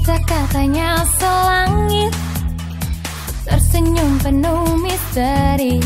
Kata-katanya selangit Tersenyum penuh misteri.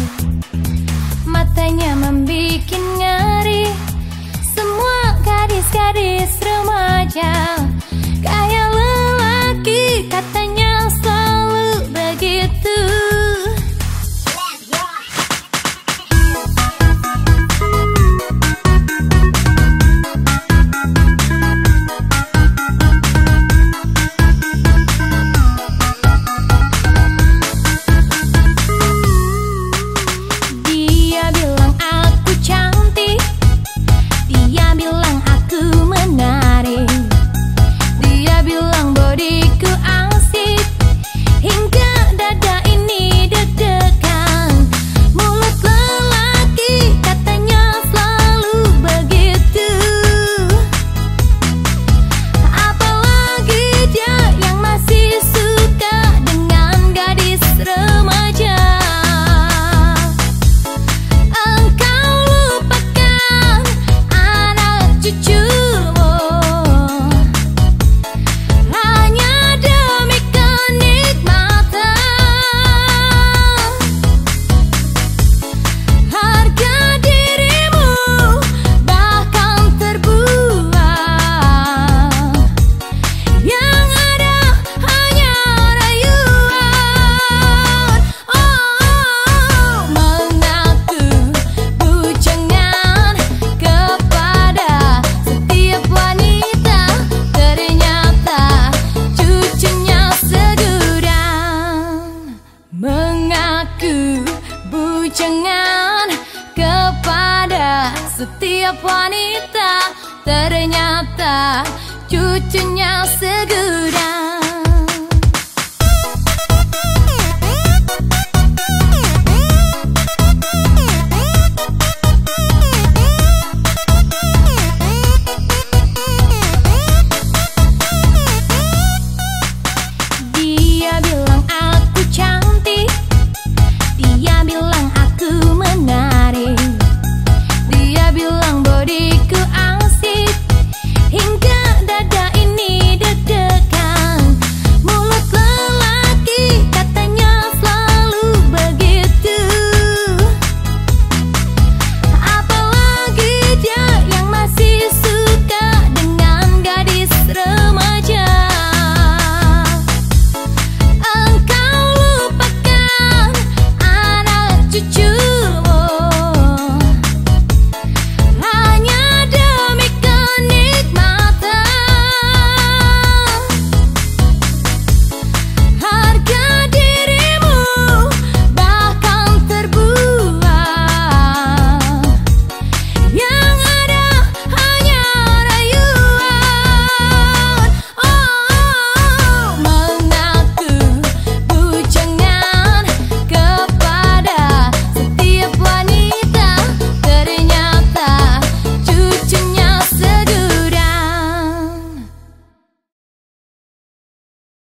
setiap wanita Ternyata cucunya segudang.